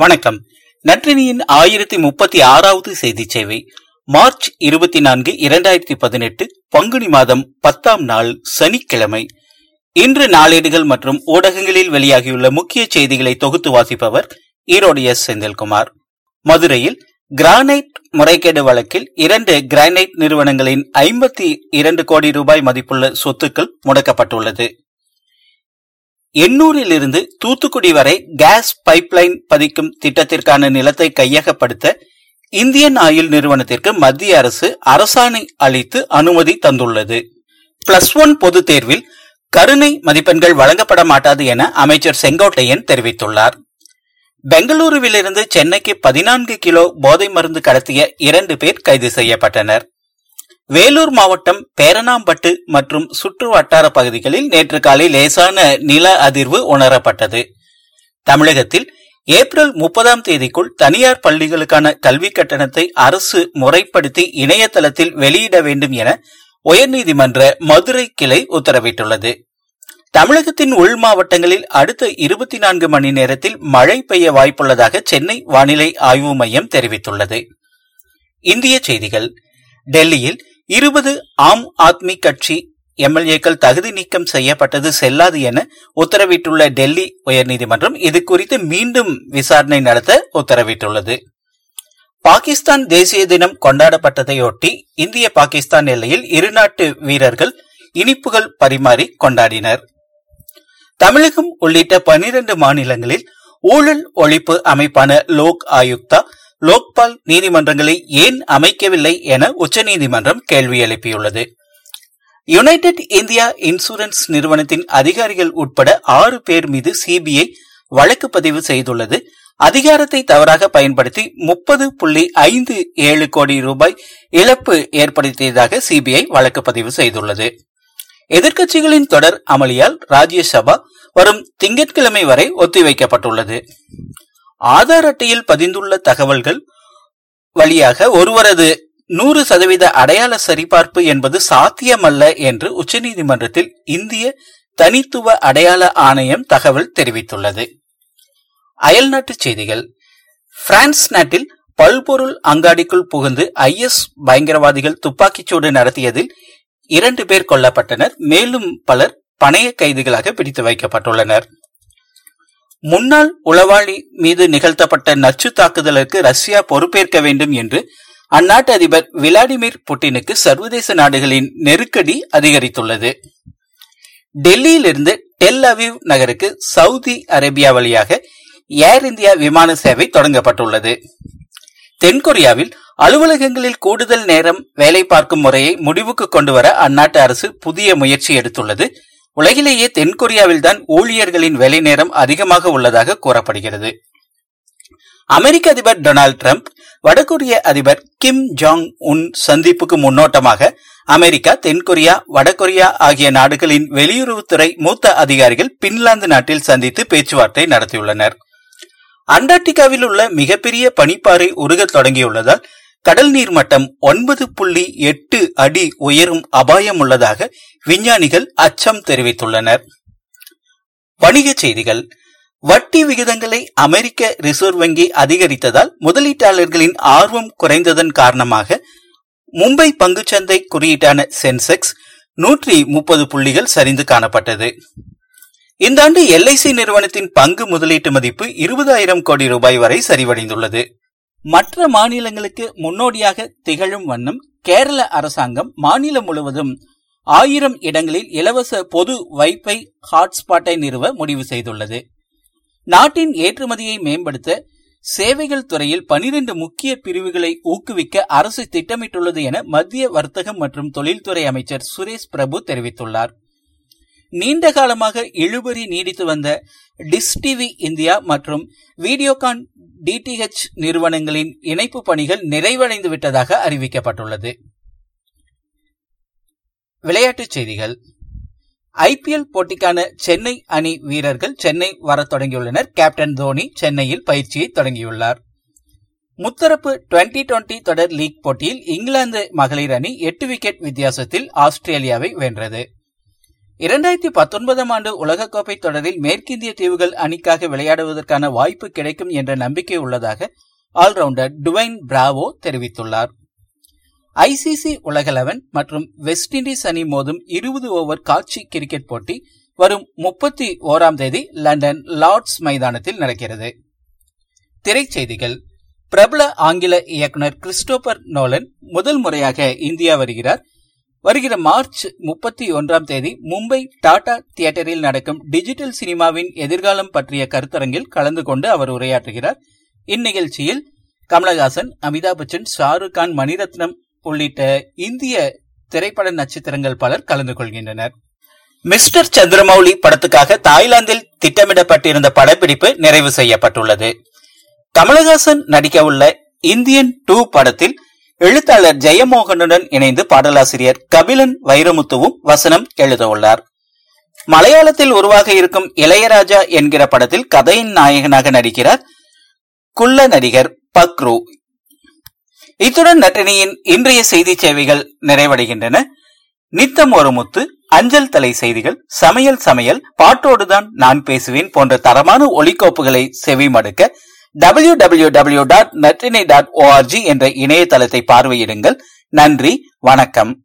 வணக்கம். நற்றினியின் ஆயிரத்தி முப்பத்தி ஆறாவது செய்தி சேவை மார்ச் இருபத்தி நான்கு இரண்டாயிரத்தி பதினெட்டு பங்குனி மாதம் பத்தாம் நாள் சனிக்கிழமை. இன்று நாளேடுகள் மற்றும் ஊடகங்களில் வெளியாகியுள்ள முக்கிய செய்திகளை தொகுத்து வாசிப்பவர் ஈரோடு எஸ். செந்தில்குமார். மதுரையில் கிரானைட் முறைகேடு வழக்கில் இரண்டு கிரானைட் நிறுவனங்களின் ஐம்பத்தி இரண்டு கோடி ரூபாய் மதிப்புள்ள சொத்துக்கள் முடக்கப்பட்டுள்ளது. எண்ணூரிலிருந்து தூத்துக்குடி வரை கேஸ் பைப்லைன் பதிக்கும் திட்டத்திற்கான நிலத்தை கையகப்படுத்த இந்தியன் ஆயில் நிறுவனத்திற்கு மத்திய அரசு அரசாணை அளித்து அனுமதி தந்துள்ளது. பிளஸ் ஒன் பொதுத் தேர்வில் கருணை மதிப்பெண்கள் வழங்கப்பட மாட்டாது என அமைச்சர் செங்கோட்டையன் தெரிவித்துள்ளார். பெங்களூருவிலிருந்து சென்னைக்கு பதினான்கு கிலோ போதை மருந்து கடத்திய இரண்டு பேர் கைது செய்யப்பட்டனர். வேலூர் மாவட்டம் பேரணாம்பட்டு மற்றும் சுற்று வட்டார பகுதிகளில் நேற்று காலை லேசான நில அதிர்வு உணரப்பட்டது. தமிழகத்தில் ஏப்ரல் முப்பதாம் தேதிக்குள் தனியார் பள்ளிகளுக்கான கல்வி கட்டணத்தை அரசு முறைப்படுத்தி இணையதளத்தில் வெளியிட வேண்டும் என உயர்நீதிமன்ற மதுரை கிளை உத்தரவிட்டுள்ளது. தமிழகத்தின் உள் மாவட்டங்களில் அடுத்த இருபத்தி நான்கு மணி நேரத்தில் மழை பெய்ய வாய்ப்புள்ளதாக சென்னை வானிலை ஆய்வு மையம் தெரிவித்துள்ளது. இந்திய செய்திகள். டெல்லியில் இருபது ஆம் ஆத்மி கட்சி எம்எல்ஏக்கள் தகுதி நீக்கம் செய்யப்பட்டது செல்லாது என உத்தரவிட்டுள்ள டெல்லி உயர்நீதிமன்றம் இது குறித்து மீண்டும் விசாரணை நடத்த உத்தரவிட்டுள்ளது. பாகிஸ்தான் தேசிய தினம் கொண்டாடப்பட்டதையொட்டி இந்திய பாகிஸ்தான் எல்லையில் இருநாட்டு வீரர்கள் இனிப்புகள் பரிமாறி கொண்டாடினர். தமிழகம் உள்ளிட்ட பனிரண்டு மாநிலங்களில் ஊழல் ஒழிப்பு அமைப்பான லோக் ஆயுக்தா லோக்பால் நீதிமன்றங்களை ஏன் அமைக்கவில்லை என உச்சநீதிமன்றம் கேள்வி எழுப்பியுள்ளது. யுனைடெட் இந்தியா இன்சூரன்ஸ் நிறுவனத்தின் அதிகாரிகள் உட்பட ஆறு பேர் மீது சிபிஐ வழக்கு பதிவு செய்துள்ளது. அதிகாரத்தை தவறாக பயன்படுத்தி முப்பது புள்ளி ஐந்து ஏழு கோடி ரூபாய் இழப்பு ஏற்படுத்தியதாக சிபிஐ வழக்கு பதிவு செய்துள்ளது. எதிர்க்கட்சிகளின் தொடர் அமளியால் ராஜ்யசபா வரும் திங்கட்கிழமை வரை ஒத்திவைக்கப்பட்டுள்ளது. ஆதார் அட்டையில் பதிந்துள்ள தகவல்கள் வழியாக ஒருவரது நூறு சதவீத அடையாள சரிபார்ப்பு என்பது சாத்தியமல்ல என்று உச்சநீதிமன்றத்தில் இந்திய தனித்துவ அடையாள ஆணையம் தகவல் தெரிவித்துள்ளது. அயல்நாட்டு செய்திகள். பிரான்ஸ் நாட்டில் பல்பொருள் அங்காடிக்குள் புகுந்து ஐஎஸ் பயங்கரவாதிகள் துப்பாக்கிச்சூடு நடத்தியதில் இரண்டு பேர் கொல்லப்பட்டனர். மேலும் பலர் பணைய கைதிகளாக பிடித்து வைக்கப்பட்டுள்ளனர். முன்னாள் உளவாளி மீது நிகழ்த்தப்பட்ட நச்சு தாக்குதலுக்கு ரஷ்யா பொறுப்பேற்க வேண்டும் என்று அந்நாட்டு அதிபர் விளாடிமிர் புட்டினுக்கு சர்வதேச நாடுகளின் நெருக்கடி அதிகரித்துள்ளது. டெல்லியிலிருந்து டெல் அவிவ் நகருக்கு சவுதி அரேபியா வழியாக ஏர் இந்தியா விமான சேவை தொடங்கப்பட்டுள்ளது. தென்கொரியாவில் அலுவலகங்களில் கூடுதல் நேரம் வேலை பார்க்கும் முறையை முடிவுக்கு கொண்டுவர அந்நாட்டு அரசு புதிய முயற்சி எடுத்துள்ளது. உலகிலேயே தென்கொரியாவில்தான் ஊழியர்களின் வேலை நேரம் அதிகமாக உள்ளதாக கூறப்படுகிறது. அமெரிக்க அதிபர் டொனால்டு டிரம்ப் வடகொரிய அதிபர் கிம் ஜாங் உன் சந்திப்புக்கு முன்னோட்டமாக அமெரிக்கா தென்கொரியா வடகொரியா ஆகிய நாடுகளின் வெளியுறவுத்துறை மூத்த அதிகாரிகள் பின்லாந்து நாட்டில் சந்தித்து பேச்சுவார்த்தை நடத்தியுள்ளனர். அண்டார்டிகாவில் உள்ள மிகப்பெரிய பனிப்பாறை உருகத் தொடங்கியுள்ளதால் கடல் நீர் மட்டம் ஒன்பது புள்ளி எட்டு அடி உயரும் அபாயம் உள்ளதாக விஞ்ஞானிகள் அச்சம் தெரிவித்துள்ளனர். வணிகச் செய்திகள். வட்டி விகிதங்களை அமெரிக்க ரிசர்வ் வங்கி அதிகரித்ததால் முதலீட்டாளர்களின் ஆர்வம் குறைந்ததன் காரணமாக மும்பை பங்குச்சந்தை குறியீட்டான சென்செக்ஸ் நூற்றி முப்பது புள்ளிகள் சரிந்து காணப்பட்டது. இந்த ஆண்டு எல்ஐசி நிறுவனத்தின் பங்கு முதலீட்டு மதிப்பு இருபதாயிரம் கோடி ரூபாய் வரை சரிவடைந்துள்ளது. மற்ற மாநிலங்களுக்கு முன்னோடியாக திகழும் வண்ணம் கேரள அரசாங்கம் மாநிலம் முழுவதும் ஆயிரம் இடங்களில் இலவச பொது வைஃபை ஹாட்ஸ்பாட்டை நிறுவ முடிவு செய்துள்ளது. நாட்டின் ஏற்றுமதியை மேம்படுத்த சேவைகள் துறையில் பனிரெண்டு முக்கிய பிரிவுகளை ஊக்குவிக்க அரசு திட்டமிட்டுள்ளது என மத்திய வர்த்தகம் மற்றும் தொழில்துறை அமைச்சர் சுரேஷ் பிரபு தெரிவித்துள்ளார். நீண்ட காலமாக இழுபறி நீடித்து வந்த டிஸ் டிவி இந்தியா மற்றும் வீடியோகான் டிடிஹெச் நிறுவனங்களின் இணைப்பு பணிகள் நிறைவடைந்து விட்டதாக அறிவிக்கப்பட்டுள்ளது. விளையாட்டுச் செய்திகள். ஐபிஎல் போட்டிக்கான சென்னை அணி வீரர்கள் சென்னை வரத் தொடங்கியுள்ளனர். கேப்டன் தோனி சென்னையில் பயிற்சியை தொடங்கியுள்ளார். முத்தரப்பு டுவெண்டி டுவெண்டி தொடர் லீக் போட்டியில் இங்கிலாந்து மகளிர் அணி எட்டு விக்கெட் வித்தியாசத்தில் ஆஸ்திரேலியாவை வென்றது. இரண்டாயிரத்தி பத்தொன்பதாம் ஆண்டு உலகக்கோப்பை தொடரில் மேற்கிந்திய தீவுகள் அணிக்காக விளையாடுவதற்கான வாய்ப்பு கிடைக்கும் என்ற நம்பிக்கை உள்ளதாக ஆல்ரவுண்டர் டுவைன் பிராவோ தெரிவித்துள்ளார். ஐசிசி உலகளவன் மற்றும் வெஸ்ட் இண்டீஸ் அணி மோதும் இருபது ஓவர் காட்சி கிரிக்கெட் போட்டி வரும் முப்பத்தி ஓராம் தேதி லண்டன் லார்ட்ஸ் மைதானத்தில் நடக்கிறது. திரைச்செய்திகள். பிரபல ஆங்கில இயக்குனர் கிறிஸ்டோபர் நோலன் முதல் முறையாக இந்தியா வருகிறார். வருகிற மார்ச் முப்பத்தி ஒன்றாம் தேதி மும்பை டாடா தியேட்டரில் நடக்கும் டிஜிட்டல் சினிமாவின் எதிர்காலம் பற்றிய கருத்தரங்கில் கலந்து கொண்டு அவர் உரையாற்றுகிறார். இந்நிகழ்ச்சியில் கமலஹாசன் அமிதாப் பச்சன் ஷாருக் கான் மணிரத்னம் உள்ளிட்ட இந்திய திரைப்பட நட்சத்திரங்கள் பலர் கலந்து கொள்கின்றனர். மிஸ்டர் சந்திரமௌலி படத்துக்காக தாய்லாந்தில் திட்டமிடப்பட்டிருந்த படப்பிடிப்பு நிறைவு செய்யப்பட்டுள்ளது. கமலஹாசன் நடிக்கவுள்ள இந்தியன் டூ படத்தில் எழுத்தாளர் ஜெயமோகனுடன் இணைந்து பாடலாசிரியர் கபிலன் வைரமுத்துவும் வசனம் எழுதவுள்ளார் மலையாளத்தில் உருவாக இருக்கும் இளையராஜா என்கிற படத்தில் கதையின் நாயகனாக நடிக்கிறார் குள்ள நடிகர் பக்ரு. இத்துடன் நட்டினியின் இன்றைய செய்தி சேவைகள் நிறைவடைகின்றன. நித்தம் ஒரு முத்து அஞ்சல் தலை செய்திகள் சமையல் சமையல் பாட்டோடுதான் நான் பேசுவேன் போன்ற தரமான ஒலிக்கோப்புகளை செவிமடுக்க W W W dot Natrinai dot O R G என்ற இணையதளத்தை பார்வையிடுங்கள். நன்றி வணக்கம்.